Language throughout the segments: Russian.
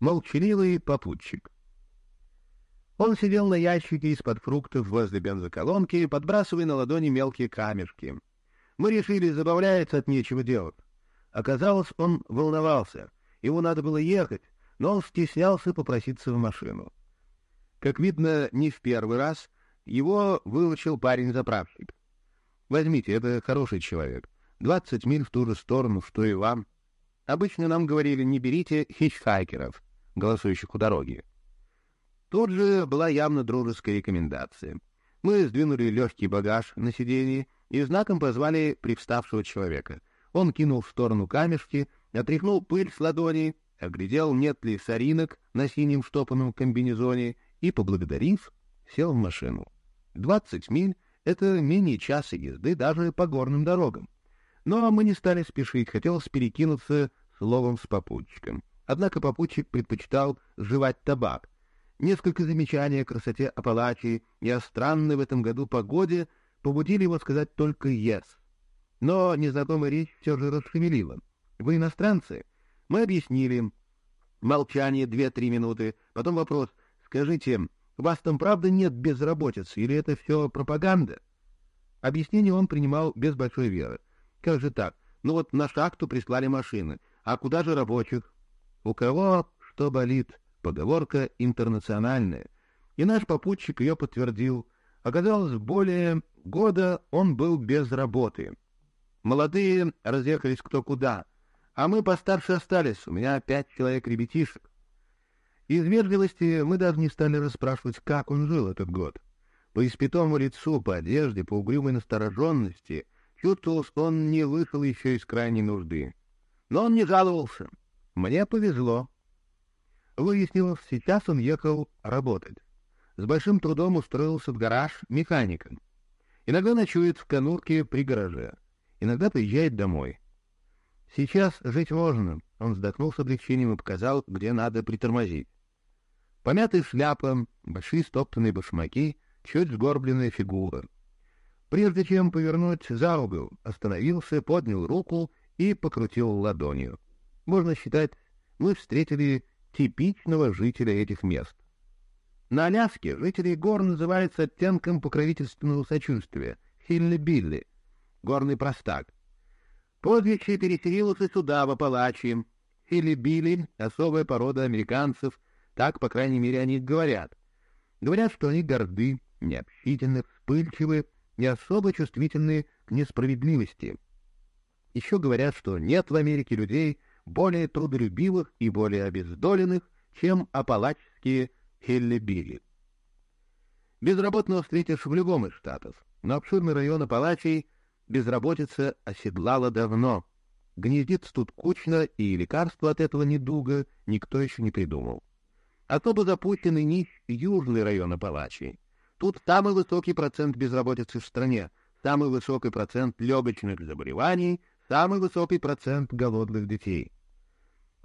Молчаливый попутчик. Он сидел на ящике из-под фруктов возле бензоколонки, подбрасывая на ладони мелкие камешки. Мы решили, забавляется от нечего делать. Оказалось, он волновался. Ему надо было ехать, но он стеснялся попроситься в машину. Как видно, не в первый раз его выручил парень-заправщик. Возьмите, это хороший человек. Двадцать миль в ту же сторону, что и вам. Обычно нам говорили, не берите хичхайкеров голосующих у дороги. Тут же была явно дружеская рекомендация. Мы сдвинули легкий багаж на сиденье и знаком позвали привставшего человека. Он кинул в сторону камешки, отряхнул пыль с ладони, оглядел, нет ли соринок на синем штопанном комбинезоне и, поблагодарив, сел в машину. Двадцать миль — это менее часа езды даже по горным дорогам. Но мы не стали спешить, хотелось перекинуться словом с попутчиком. Однако попутчик предпочитал жевать табак. Несколько замечаний о красоте Апалачии и о странной в этом году погоде побудили его сказать только «yes». Но незнакомая речь все же расшевелила. «Вы иностранцы?» Мы объяснили им. Молчание две-три минуты. Потом вопрос. «Скажите, у вас там правда нет безработицы, или это все пропаганда?» Объяснение он принимал без большой веры. «Как же так? Ну вот на шахту прислали машины. А куда же рабочих? У кого что болит, поговорка интернациональная, и наш попутчик ее подтвердил. Оказалось, более года он был без работы. Молодые разъехались кто куда, а мы постарше остались, у меня пять человек ребятишек. Из вежливости мы даже не стали расспрашивать, как он жил этот год. По испятому лицу, по одежде, по угрюмой настороженности чувствовалось, он не вышел еще из крайней нужды. Но он не жаловался. Мне повезло. Выяснилось, сейчас он ехал работать. С большим трудом устроился в гараж механиком. Иногда ночует в конурке при гараже. Иногда приезжает домой. Сейчас жить можно. Он вздохнул с облегчением и показал, где надо притормозить. Помятая шляпа, большие стоптанные башмаки, чуть сгорбленная фигура. Прежде чем повернуть за угол, остановился, поднял руку и покрутил ладонью можно считать, мы встретили типичного жителя этих мест. На Аляске жители гор называются оттенком покровительственного сочувствия — хилли-билли, горный простак. Прозвище переселилось и сюда, в Апалачии. Хилли-билли — особая порода американцев, так, по крайней мере, они говорят. Говорят, что они горды, необщительны, вспыльчивы и особо чувствительны к несправедливости. Еще говорят, что нет в Америке людей, более трудолюбивых и более обездоленных, чем апалачские хеллебили. Безработного встретишь в любом из штатов, но обширный район Апалачей безработица оседлала давно. Гнездится тут кучно, и лекарства от этого недуга никто еще не придумал. Особо запущенный нищ южный район Апалачей. Тут самый высокий процент безработицы в стране, самый высокий процент легочных заболеваний, самый высокий процент голодных детей.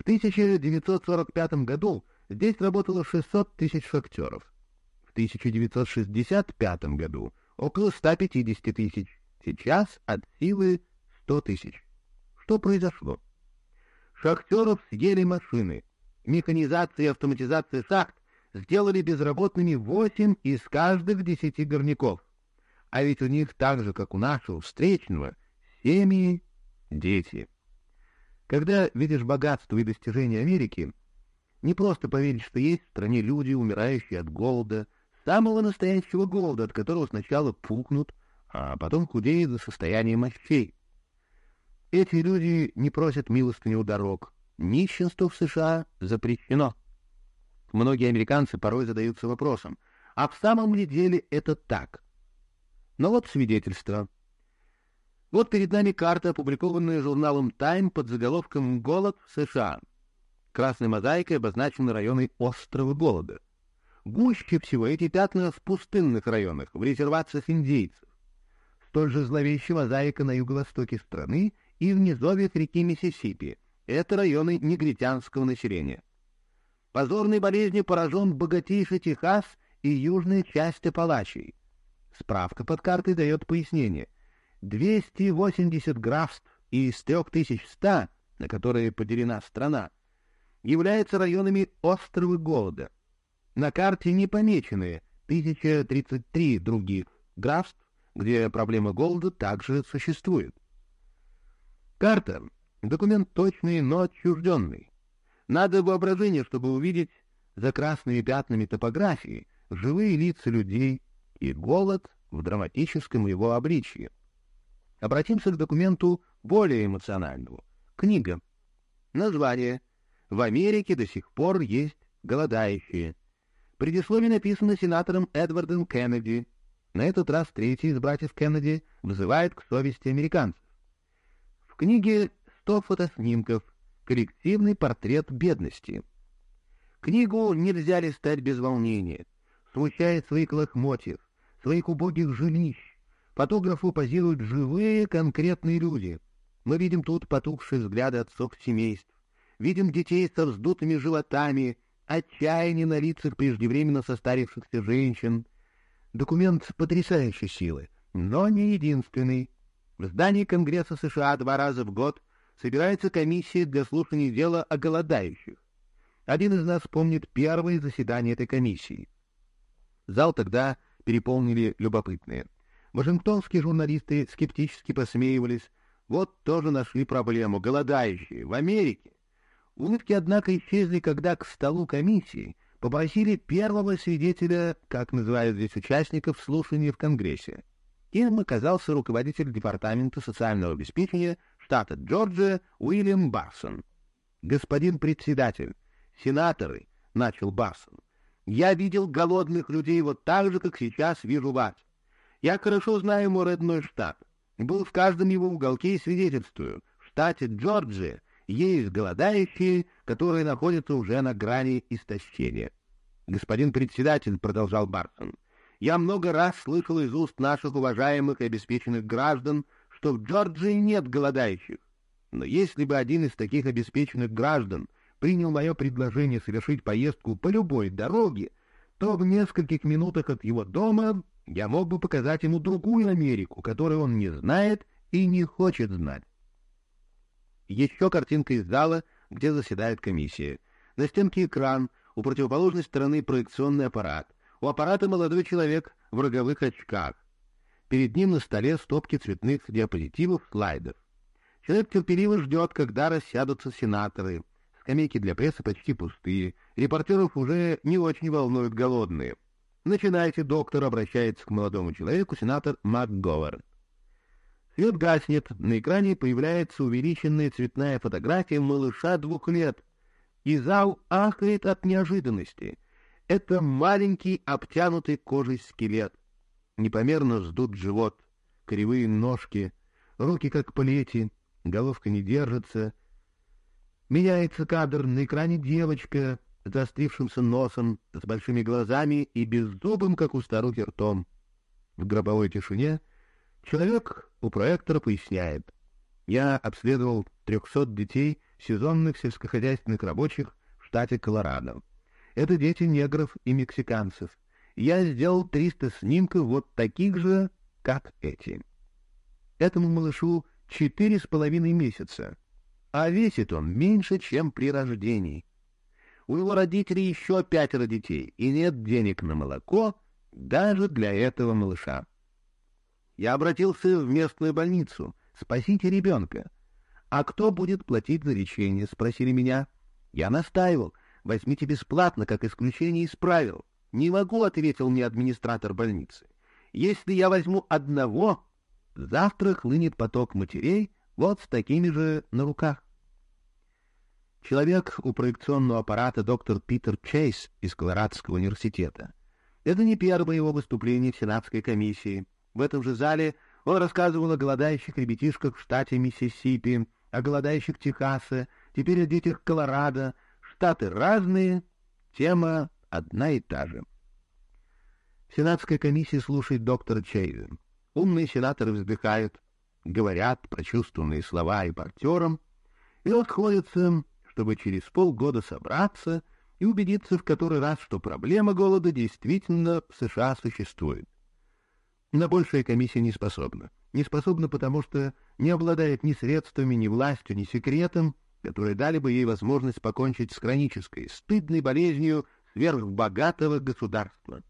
В 1945 году здесь работало 600 тысяч шахтеров. В 1965 году около 150 тысяч. Сейчас от силы 100 тысяч. Что произошло? Шахтеров съели машины. Механизация и автоматизация шахт сделали безработными 8 из каждых 10 горняков. А ведь у них так же, как у нашего встречного, семьи, дети. Когда видишь богатство и достижения Америки, не просто поверить, что есть в стране люди, умирающие от голода, самого настоящего голода, от которого сначала пукнут, а потом худеют до состояния мощей. Эти люди не просят милостыни у дорог. Нищенство в США запрещено. Многие американцы порой задаются вопросом, а в самом ли деле это так? Но вот свидетельство — вот перед нами карта, опубликованная журналом Time под заголовком «Голод в США». Красной мозаикой обозначены районы острова голода. Гуще всего эти пятна в пустынных районах, в резервациях индейцев. Столь же зловещая мозаика на юго-востоке страны и в низовьях реки Миссисипи. Это районы негритянского населения. Позорной болезнью поражен богатейший Техас и южная часть Апалачей. Справка под картой дает пояснение — 280 графств из 3100, на которые поделена страна, являются районами острого голода. На карте не помечены 1033 других графств, где проблема голода также существует. Карта — документ точный, но отчужденный. Надо воображение, чтобы увидеть за красными пятнами топографии живые лица людей и голод в драматическом его обличии. Обратимся к документу более эмоциональному. Книга. Название. В Америке до сих пор есть голодающие. Предисловие написано сенатором Эдвардом Кеннеди. На этот раз третий из братьев Кеннеди вызывает к совести американцев. В книге сто фотоснимков, коллективный портрет бедности. Книгу нельзя листать без волнения, смущает своих лохмотьев, своих убогих жилищ. Фотографу позируют живые конкретные люди. Мы видим тут потухшие взгляды отцов семейств, видим детей со вздутыми животами, отчаяние на лицах преждевременно состарившихся женщин. Документ потрясающей силы, но не единственный. В здании Конгресса США два раза в год собирается комиссия для слушания дела о голодающих. Один из нас помнит первое заседание этой комиссии. Зал тогда переполнили любопытные. Вашингтонские журналисты скептически посмеивались. Вот тоже нашли проблему. Голодающие в Америке. Улыбки, однако, исчезли, когда к столу комиссии попросили первого свидетеля, как называют здесь участников, слушания в Конгрессе. Им оказался руководитель Департамента социального обеспечения штата Джорджия Уильям Барсон. «Господин председатель, сенаторы», — начал Барсон, — «я видел голодных людей вот так же, как сейчас вижу вас. Я хорошо знаю мой родной штат. Был в каждом его уголке и свидетельствую. В штате Джорджия есть голодающие, которые находятся уже на грани истощения. Господин председатель, — продолжал Барсон, — я много раз слышал из уст наших уважаемых и обеспеченных граждан, что в Джорджии нет голодающих. Но если бы один из таких обеспеченных граждан принял мое предложение совершить поездку по любой дороге, то в нескольких минутах от его дома я мог бы показать ему другую Америку, которую он не знает и не хочет знать. Еще картинка из зала, где заседает комиссия. На стенке экран, у противоположной стороны проекционный аппарат. У аппарата молодой человек в роговых очках. Перед ним на столе стопки цветных диапозитивов, слайдов. Человек терпеливо ждет, когда рассядутся сенаторы. Скамейки для прессы почти пустые. Репортеров уже не очень волнуют голодные. «Начинайте, доктор», — обращается к молодому человеку сенатор МакГовern. Свет гаснет, на экране появляется увеличенная цветная фотография малыша двух лет, и зал ахает от неожиданности. Это маленький обтянутый кожей скелет непомерно сдут живот, кривые ножки, руки как плети, головка не держится. Меняется кадр, на экране девочка заострившимся носом, с большими глазами и беззубым, как у старухи, ртом. В гробовой тишине человек у проектора поясняет. Я обследовал 300 детей, сезонных сельскохозяйственных рабочих в штате Колорадо. Это дети негров и мексиканцев я сделал 300 снимков вот таких же, как эти. Этому малышу четыре с половиной месяца, а весит он меньше, чем при рождении. У его родителей еще пятеро детей, и нет денег на молоко даже для этого малыша. Я обратился в местную больницу. «Спасите ребенка». «А кто будет платить за лечение?» — спросили меня. Я настаивал. «Возьмите бесплатно, как исключение из правил». «Не могу», — ответил мне администратор больницы. «Если я возьму одного, завтра хлынет поток матерей вот с такими же на руках». Человек у проекционного аппарата доктор Питер Чейз из Колорадского университета. Это не первое его выступление в Сенатской комиссии. В этом же зале он рассказывал о голодающих ребятишках в штате Миссисипи, о голодающих Техаса, теперь о детях Колорадо. Штаты разные, тема одна и та же. Сенатская комиссия слушает доктора Чейза. Умные сенаторы вздыхают, говорят прочувствованные слова репортерам и расходятся, чтобы через полгода собраться и убедиться в который раз, что проблема голода действительно в США существует. На большая комиссия не способна. Не способна, потому что не обладает ни средствами, ни властью, ни секретом, которые дали бы ей возможность покончить с хронической, стыдной болезнью сверхбогатого государства.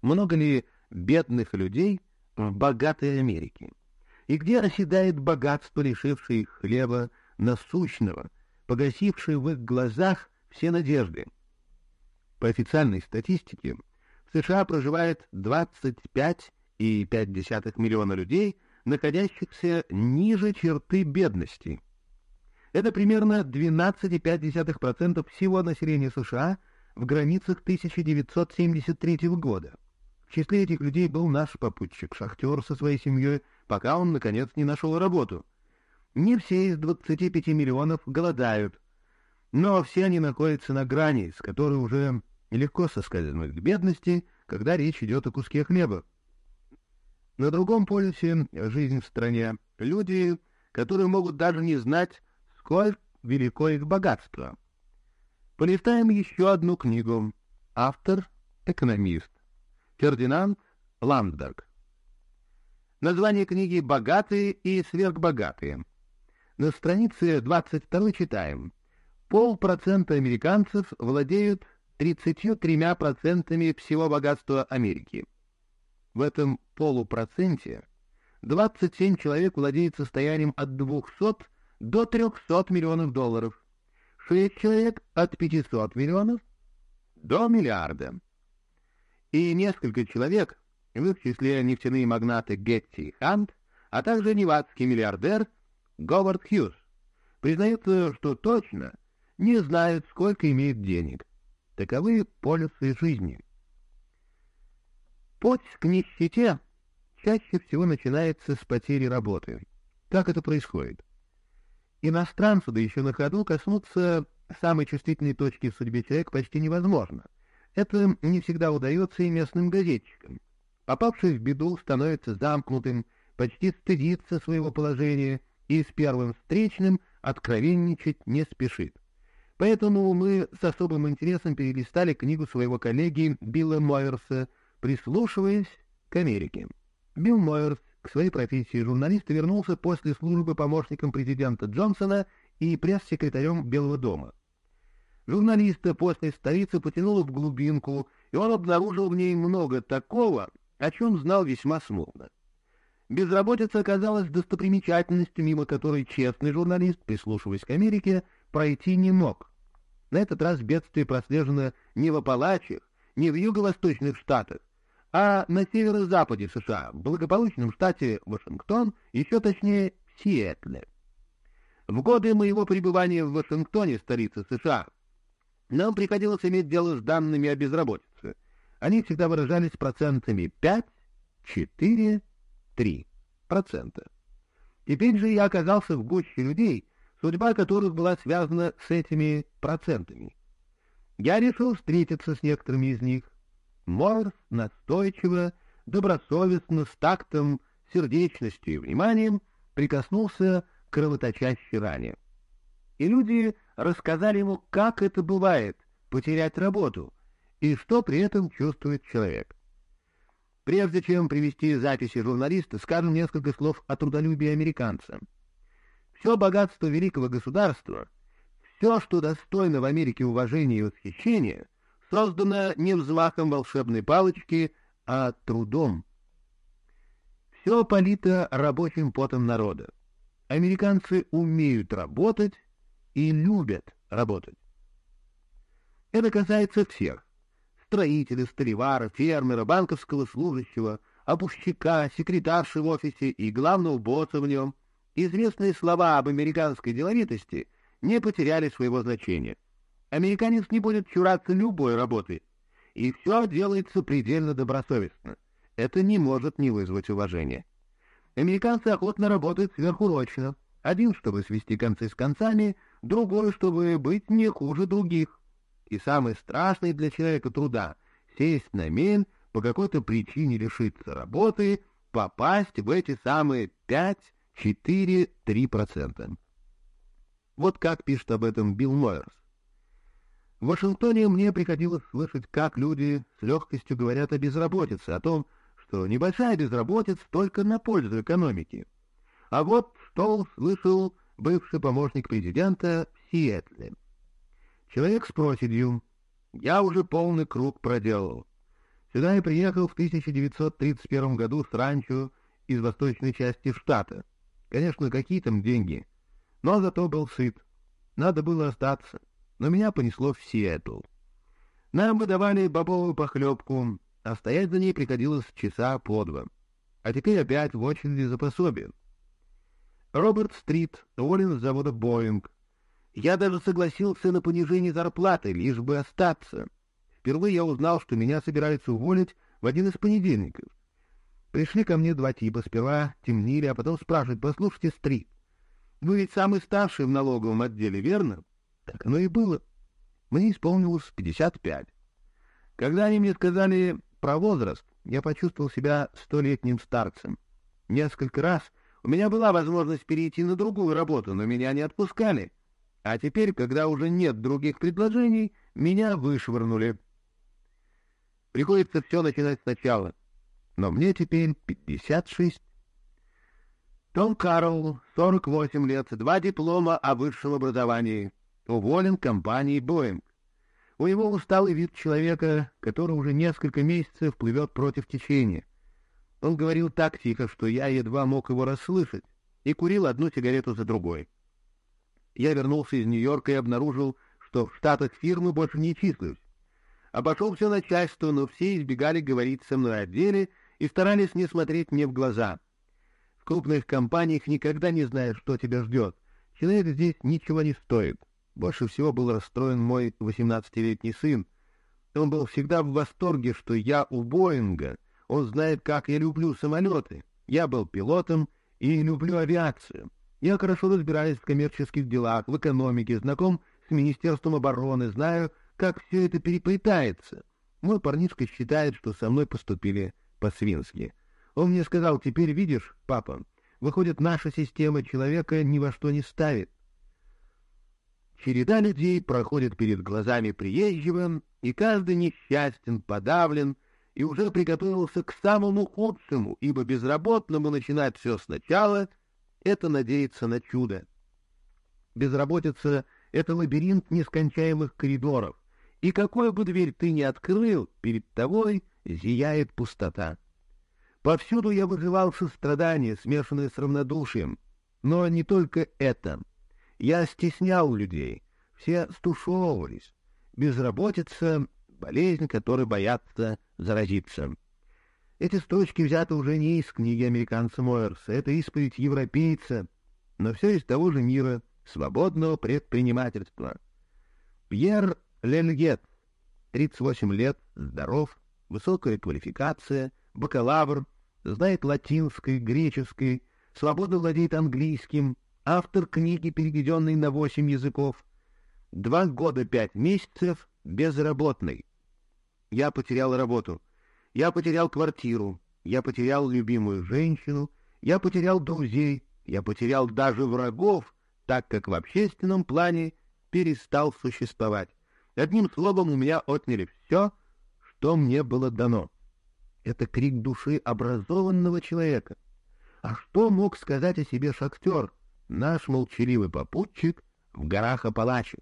Много ли бедных людей в богатой Америке? И где оседает богатство, лишившее их хлеба насущного, погасившее в их глазах все надежды? По официальной статистике, в США проживает 25,5 миллиона людей, находящихся ниже черты бедности. Это примерно 12,5% всего населения США в границах 1973 года. В числе этих людей был наш попутчик, шахтер со своей семьей, пока он, наконец, не нашел работу. Не все из 25 миллионов голодают, но все они находятся на грани, с которой уже нелегко соскользнуть к бедности, когда речь идет о куске хлеба. На другом полюсе жизнь в стране люди, которые могут даже не знать, сколь велико их богатство. Полистаем еще одну книгу. Автор — экономист. Фердинанд Ландберг. Название книги «Богатые и сверхбогатые». На странице 22 читаем. Полпроцента американцев владеют 33% всего богатства Америки. В этом полупроценте 27 человек владеют состоянием от 200 до 300 миллионов долларов, 6 человек от 500 миллионов до миллиарда и несколько человек, в их числе нефтяные магнаты Гетти и Хант, а также невадский миллиардер Говард Хьюз, признаются, что точно не знают, сколько имеют денег. Таковы полюсы жизни. Путь к нищете чаще всего начинается с потери работы. Как это происходит? Иностранцу, да еще на ходу, коснуться самой чувствительной точки в судьбе человека почти невозможно — это не всегда удается и местным газетчикам. Попавший в беду становится замкнутым, почти стыдится своего положения и с первым встречным откровенничать не спешит. Поэтому мы с особым интересом перелистали книгу своего коллеги Билла Мойерса, прислушиваясь к Америке. Билл Мойерс к своей профессии журналиста вернулся после службы помощником президента Джонсона и пресс-секретарем Белого дома. Журналиста после столицы потянуло в глубинку, и он обнаружил в ней много такого, о чем знал весьма смутно. Безработица оказалась достопримечательностью, мимо которой честный журналист, прислушиваясь к Америке, пройти не мог. На этот раз бедствие прослежено не в Апалачах, не в юго-восточных штатах, а на северо-западе США, в благополучном штате Вашингтон, еще точнее в Сиэтле. В годы моего пребывания в Вашингтоне, столице США, нам приходилось иметь дело с данными о безработице. Они всегда выражались процентами 5, 4, 3 процента. Теперь же я оказался в гуще людей, судьба которых была связана с этими процентами. Я решил встретиться с некоторыми из них. Морс настойчиво, добросовестно, с тактом, сердечностью и вниманием прикоснулся к кровоточащей ране. И люди рассказали ему, как это бывает — потерять работу, и что при этом чувствует человек. Прежде чем привести записи журналиста, скажем несколько слов о трудолюбии американца. Все богатство великого государства, все, что достойно в Америке уважения и восхищения, создано не взмахом волшебной палочки, а трудом. Все полито рабочим потом народа. Американцы умеют работать, и любят работать. Это касается всех — строителя, столевара, фермера, банковского служащего, опущика, секретарши в офисе и главного босса в нем. Известные слова об американской деловитости не потеряли своего значения. Американец не будет чураться любой работы, и все делается предельно добросовестно. Это не может не вызвать уважения. Американцы охотно работают сверхурочно, один, чтобы свести концы с концами, другой, чтобы быть не хуже других. И самый страшный для человека труда — сесть на мель, по какой-то причине лишиться работы, попасть в эти самые 5, 4, 3%. Вот как пишет об этом Билл Мойерс. В Вашингтоне мне приходилось слышать, как люди с легкостью говорят о безработице, о том, что небольшая безработица только на пользу экономики. А вот что слышал бывший помощник президента в Сиэтле. Человек с проседью. Я уже полный круг проделал. Сюда я приехал в 1931 году с ранчо из восточной части штата. Конечно, какие там деньги. Но зато был сыт. Надо было остаться. Но меня понесло в Сиэтл. Нам выдавали бобовую похлебку, а стоять за ней приходилось часа по два. А теперь опять в очереди за пособием. Роберт Стрит уволен с завода «Боинг». Я даже согласился на понижение зарплаты, лишь бы остаться. Впервые я узнал, что меня собираются уволить в один из понедельников. Пришли ко мне два типа, сперва темнили, а потом спрашивают, послушайте, Стрит, вы ведь самый старший в налоговом отделе, верно? Так оно и было. Мне исполнилось 55. Когда они мне сказали про возраст, я почувствовал себя столетним старцем. Несколько раз у меня была возможность перейти на другую работу, но меня не отпускали. А теперь, когда уже нет других предложений, меня вышвырнули. Приходится все начинать сначала. Но мне теперь 56. Том Карл, 48 лет, два диплома о высшем образовании. Уволен компанией «Боинг». У него усталый вид человека, который уже несколько месяцев плывет против течения. Он говорил так тихо, что я едва мог его расслышать, и курил одну сигарету за другой. Я вернулся из Нью-Йорка и обнаружил, что в штатах фирмы больше не числюсь. Обошел все начальство, но все избегали говорить со мной о деле и старались не смотреть мне в глаза. В крупных компаниях никогда не знаешь, что тебя ждет. Человек здесь ничего не стоит. Больше всего был расстроен мой восемнадцатилетний сын. Он был всегда в восторге, что я у Боинга. Он знает, как я люблю самолеты. Я был пилотом и люблю авиацию. Я хорошо разбираюсь в коммерческих делах, в экономике, знаком с Министерством обороны, знаю, как все это переплетается. Мой парнишка считает, что со мной поступили по-свински. Он мне сказал, теперь видишь, папа, выходит, наша система человека ни во что не ставит. Череда людей проходит перед глазами приезжего, и каждый несчастен, подавлен, и уже приготовился к самому худшему, ибо безработному начинать все сначала — это надеяться на чудо. Безработица — это лабиринт нескончаемых коридоров, и какой бы дверь ты ни открыл, перед тобой зияет пустота. Повсюду я вызывал сострадание, смешанное с равнодушием. Но не только это. Я стеснял людей, все стушевывались. Безработица — болезнь, которой боятся заразиться. Эти строчки взяты уже не из книги американца Мойерса, это исповедь европейца, но все из того же мира, свободного предпринимательства. Пьер Ленгет, 38 лет, здоров, высокая квалификация, бакалавр, знает латинской, греческой, свободно владеет английским, автор книги, переведенной на восемь языков. Два года пять месяцев безработный. Я потерял работу. Я потерял квартиру, я потерял любимую женщину, я потерял друзей, я потерял даже врагов, так как в общественном плане перестал существовать. Одним словом, у меня отняли все, что мне было дано. Это крик души образованного человека. А что мог сказать о себе шахтер, наш молчаливый попутчик в горах Апалачих?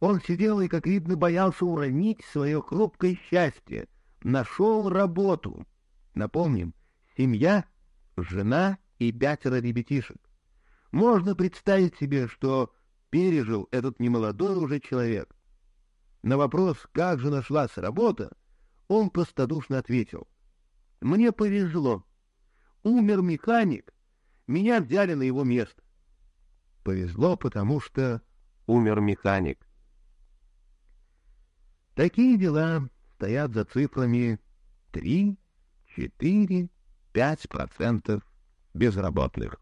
Он сидел и, как видно, боялся уронить свое хрупкое счастье — нашел работу. Напомним, семья, жена и пятеро ребятишек. Можно представить себе, что пережил этот немолодой уже человек. На вопрос, как же нашлась работа, он простодушно ответил. «Мне повезло. Умер механик, меня взяли на его место». Повезло, потому что умер механик. Такие дела стоят за цифрами 3, 4, 5% безработных.